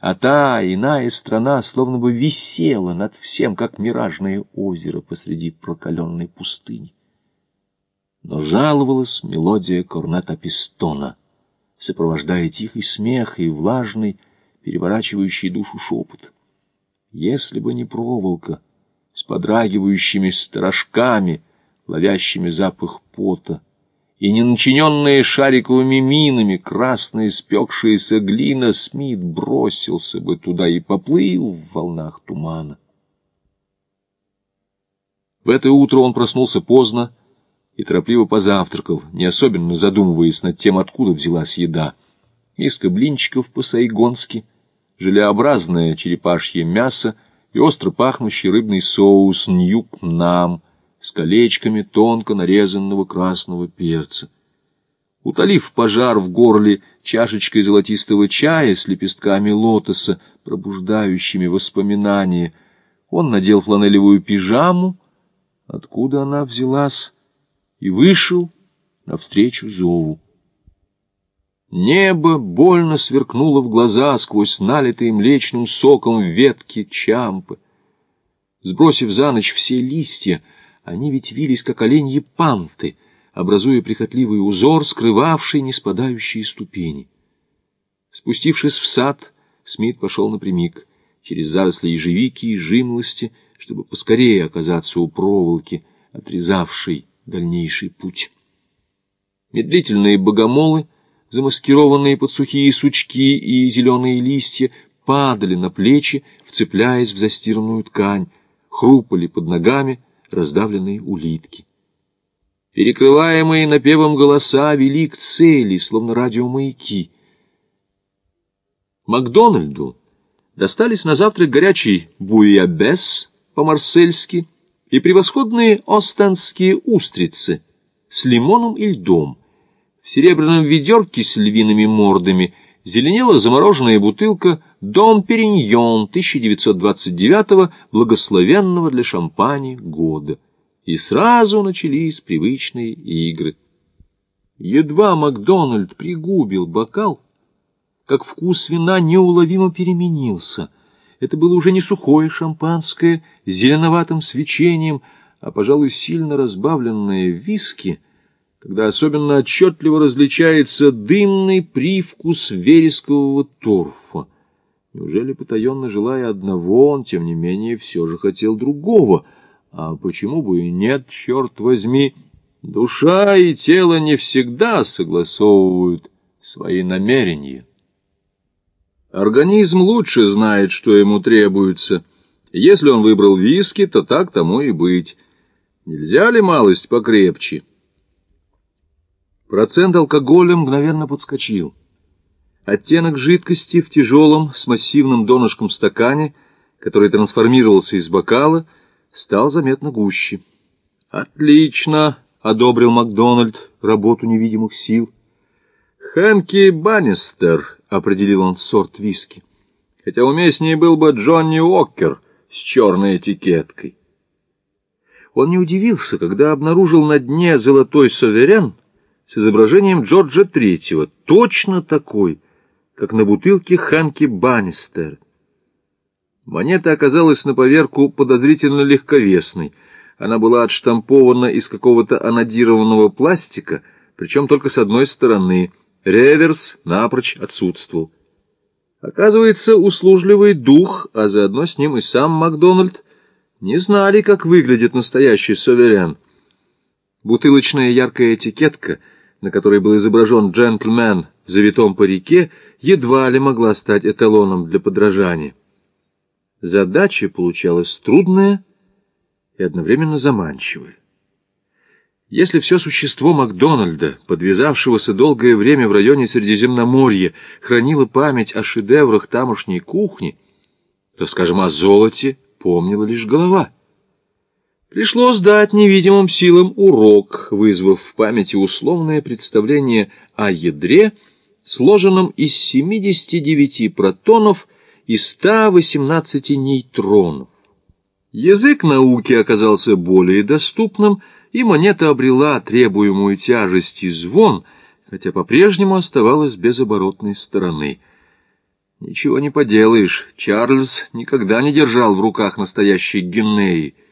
а та иная страна словно бы висела над всем, как миражное озеро посреди прокаленной пустыни. Но жаловалась мелодия корнета Пистона, сопровождая тихий смех и влажный, переворачивающий душу шепот. Если бы не проволока с подрагивающими сторожками, ловящими запах пота, и не начиненная шариковыми минами красная спекшаяся глина, Смит бросился бы туда и поплыл в волнах тумана. В это утро он проснулся поздно и торопливо позавтракал, не особенно задумываясь над тем, откуда взялась еда. Миска блинчиков по-сайгонски, желеобразное черепашье мясо и остро пахнущий рыбный соус ньюк-нам — с колечками тонко нарезанного красного перца. Утолив пожар в горле чашечкой золотистого чая с лепестками лотоса, пробуждающими воспоминания, он надел фланелевую пижаму, откуда она взялась, и вышел навстречу зову. Небо больно сверкнуло в глаза сквозь налитые млечным соком ветки чампы. Сбросив за ночь все листья, они ведь вились, как оленьи панты, образуя прихотливый узор, скрывавший неспадающие ступени. Спустившись в сад, Смит пошел напрямик, через заросли ежевики и жимлости, чтобы поскорее оказаться у проволоки, отрезавшей дальнейший путь. Медлительные богомолы, замаскированные под сухие сучки и зеленые листья, падали на плечи, вцепляясь в застиранную ткань, хрупали под ногами, раздавленные улитки. Перекрываемые напевом голоса вели к цели, словно радиомаяки. Макдональду достались на завтрак горячий буйабес по-марсельски и превосходные остенские устрицы с лимоном и льдом. В серебряном ведерке с львиными мордами зеленела замороженная бутылка «Дом Периньон» 1929 благословенного для шампани года. И сразу начались привычные игры. Едва Макдональд пригубил бокал, как вкус вина неуловимо переменился. Это было уже не сухое шампанское с зеленоватым свечением, а, пожалуй, сильно разбавленное виски — когда особенно отчетливо различается дымный привкус верескового торфа. Неужели, потаенно желая одного, он, тем не менее, все же хотел другого? А почему бы и нет, черт возьми? Душа и тело не всегда согласовывают свои намерения. Организм лучше знает, что ему требуется. Если он выбрал виски, то так тому и быть. Нельзя ли малость покрепче? Процент алкоголя мгновенно подскочил. Оттенок жидкости в тяжелом с массивным донышком стакане, который трансформировался из бокала, стал заметно гуще. «Отлично!» — одобрил Макдональд работу невидимых сил. «Хэнки Баннистер», — определил он сорт виски. «Хотя уместнее был бы Джонни Уокер с черной этикеткой». Он не удивился, когда обнаружил на дне золотой суверен с изображением Джорджа Третьего, точно такой, как на бутылке Ханки Баннистер. Монета оказалась на поверку подозрительно легковесной. Она была отштампована из какого-то анодированного пластика, причем только с одной стороны. Реверс напрочь отсутствовал. Оказывается, услужливый дух, а заодно с ним и сам Макдональд, не знали, как выглядит настоящий суверен. Бутылочная яркая этикетка — на которой был изображен джентльмен в завитом парике, едва ли могла стать эталоном для подражания. Задача получалась трудная и одновременно заманчивая. Если все существо Макдональда, подвязавшегося долгое время в районе Средиземноморья, хранило память о шедеврах тамошней кухни, то, скажем, о золоте помнила лишь голова — Пришлось дать невидимым силам урок, вызвав в памяти условное представление о ядре, сложенном из 79 протонов и 118 нейтронов. Язык науки оказался более доступным, и монета обрела требуемую тяжесть и звон, хотя по-прежнему оставалась без оборотной стороны. Ничего не поделаешь, Чарльз никогда не держал в руках настоящей генеи —